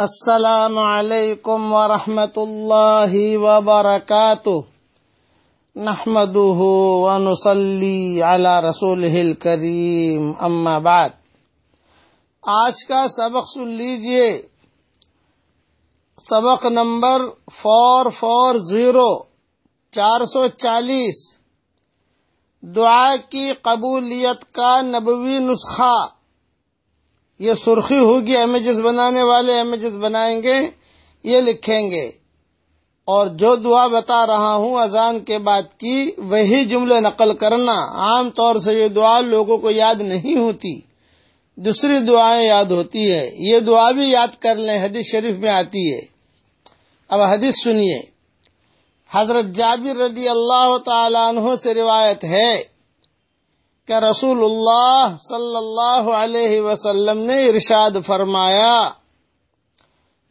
السلام علیکم ورحمۃ اللہ وبرکاتہ۔ نحمده ونصلي على رسوله الكريم اما بعد۔ آج کا سبق سن لیجیے۔ سبق نمبر فور فور زیرو، چار سو چالیس۔ دعا کی قبولیت کا نبوی نسخہ۔ یہ سرخی ہوگی امیجز بنانے والے امیجز بنائیں گے، یہ لکھیں گے۔ اور جو دعا بتا رہا ہوں اذان کے بعد کی، وہی جملے نقل کرنا۔ عام طور سے یہ دعا لوگوں کو یاد نہیں ہوتی۔ دوسری دعائیں یاد ہوتی ہے یہ دعا بھی یاد کر لیں، حدیث شریف میں آتی ہے۔ اب حدیث سنیے۔ حضرت جابر رضی اللہ تعالیٰ عنہ سے روایت ہے۔ کہ رسول اللہ صلی اللہ علیہ وسلم نے ارشاد فرمایا،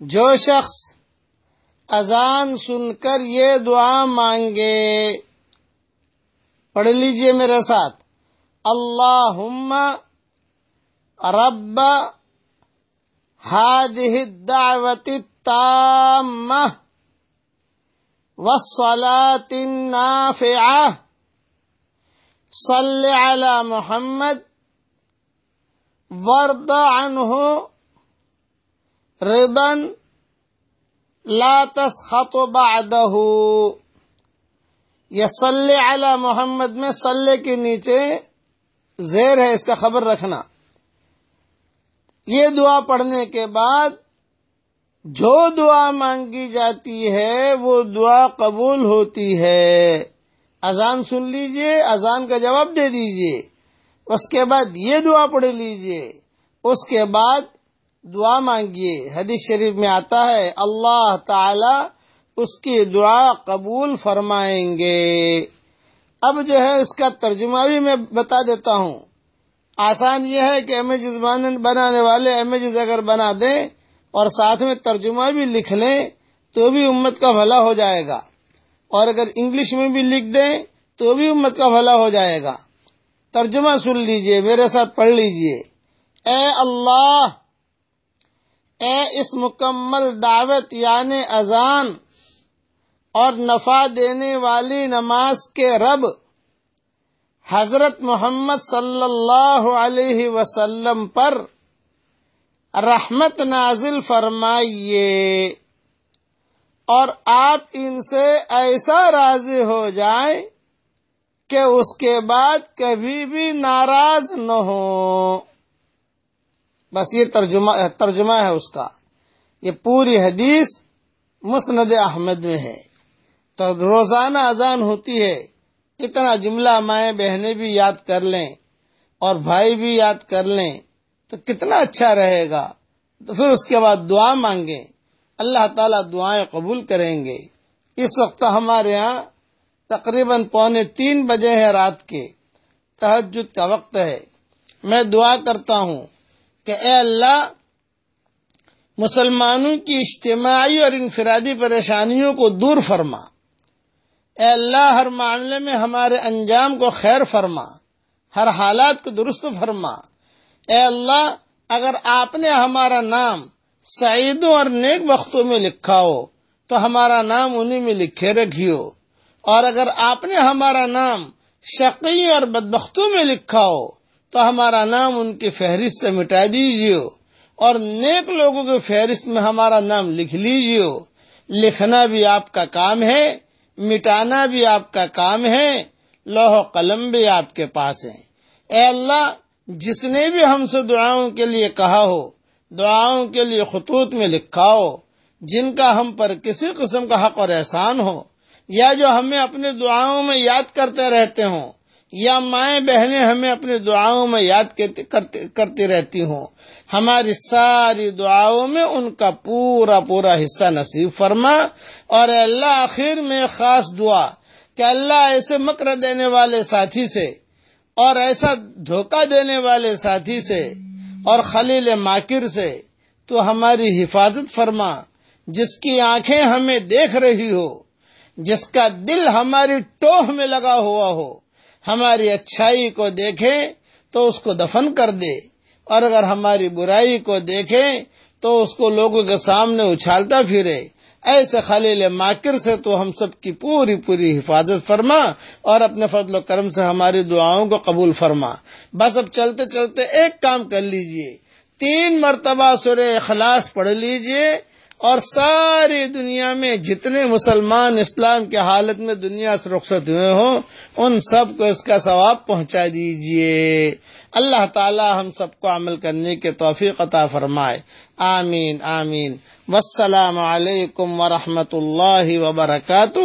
جو شخص اذان سن کر یہ دعا مانگے، پڑھ لیجیے میرے ساتھ اللہ رب هذه الدعوة التامة والصلاة النافعة صل على محمد ورد عنه رضا لا تسخط بعده. یہ صلی علی محمد میں صلی کے نیچے زیر ہے، اس کا خبر رکھنا۔ یہ دعا پڑھنے کے بعد جو دعا مانگی جاتی ہے، وہ دعا قبول ہوتی ہے۔ اذان سن لیجیے، اذان کا جواب دے دیجیے۔ اس کے بعد یہ دعا پڑھ لیجیے۔ اس کے بعد دعا مانگیے حدیث شریف میں آتا ہے، اللہ تعالی اس کی دعا قبول فرمائیں گے۔ اب جو ہے، اس کا ترجمہ بھی میں بتا دیتا ہوں۔ آسان یہ ہے کہ امیجز بنانے والے امیجز اگر بنا دیں اور ساتھ میں ترجمہ بھی لکھ لیں، تو بھی امت کا بھلا ہو جائے گا۔ اور اگر انگلش میں بھی لکھ دیں تو بھی امت کا بھلا ہو جائے گا۔ ترجمہ سن لیجیے، میرے ساتھ پڑھ لیجیے۔ اے اللہ، اے اس مکمل دعوت یعنی اذان اور نفع دینے والی نماز کے رب، حضرت محمد صلی اللہ علیہ وسلم پر رحمت نازل فرمائیے۔ اور آپ ان سے ایسا راضی ہو جائیں کہ اس کے بعد کبھی بھی ناراض نہ ہو۔ بس یہ ترجمہ ترجمہ ہے اس کا۔ یہ پوری حدیث مسند احمد میں ہے۔ تو روزانہ اذان ہوتی ہے۔ اتنا جملہ مائیں بہنیں بھی یاد کر لیں اور بھائی بھی یاد کر لیں تو کتنا اچھا رہے گا۔ تو پھر اس کے بعد دعا مانگیں۔ اللہ تعالیٰ دعائیں قبول کریں گے۔ اس وقت ہمارے یہاں تقریباً پونے تین بجے ہے رات کے۔ تحجد کا وقت ہے۔ میں دعا کرتا ہوں کہ اے اللہ، مسلمانوں کی اجتماعی اور انفرادی پریشانیوں کو دور فرما۔ اے اللہ، ہر معاملے میں ہمارے انجام کو خیر فرما۔ ہر حالات کو درست فرما۔ اے اللہ، اگر آپ نے ہمارا نام سعیدوں اور نیک وقتوں میں لکھا ہو تو ہمارا نام انہیں میں لکھے رکھیو۔ اور اگر آپ نے ہمارا نام شقی اور بدبختوں میں لکھا ہو تو ہمارا نام ان کی فہرست سے مٹا دیجیے اور نیک لوگوں کی فہرست میں ہمارا نام لکھ لیجیے لکھنا بھی آپ کا کام ہے، مٹانا بھی آپ کا کام ہے لوہ قلم بھی آپ کے پاس ہے اے اللہ، جس نے بھی ہم سے دعاؤں کے لیے کہا ہو دعاؤں کے لیے خطوط میں لکھا ہو جن کا ہم پر کسی قسم کا حق اور احسان ہو، یا جو ہمیں اپنے دعاؤں میں یاد کرتے رہتے ہوں، یا مائیں بہنیں ہمیں اپنی دعاؤں میں یاد کرتی رہتی ہوں۔ ہماری ساری دعاؤں میں ان کا پورا پورا حصہ نصیب فرما اور اللہ آخر میں خاص دعا کہ اللہ ایسے مکر دینے والے ساتھی سے اور ایسا دھوکہ دینے والے ساتھی سے اور خلیل ماکر سے، تو ہماری حفاظت فرما، جس کی آنکھیں ہمیں دیکھ رہی ہو، جس کا دل ہماری ٹوہ میں لگا ہوا ہو، ہماری اچھائی کو دیکھے تو اس کو دفن کر دے، اور اگر ہماری برائی کو دیکھے تو اس کو لوگوں کے سامنے اچھالتا پھرے۔ ایسے خلیل ماکر سے تو ہم سب کی پوری پوری حفاظت فرما اور اپنے فضل و کرم سے ہماری دعاؤں کو قبول فرما۔ بس اب چلتے چلتے ایک کام کر لیجیے۔ تین مرتبہ سورہ اخلاص پڑھ لیجیے۔ اور ساری دنیا میں جتنے مسلمان اسلام کے حالت میں دنیا سے رخصت ہوئے ہوں، ان سب کو اس کا ثواب پہنچا دیجیے۔ اللہ تعالی ہم سب کو عمل کرنے کے توفیق عطا فرمائے۔ آمین آمین۔ والسلام علیکم ورحمۃ اللہ وبرکاتہ۔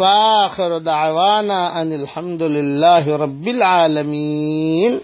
وآخر دعوانا ان الحمد للہ رب العالمین۔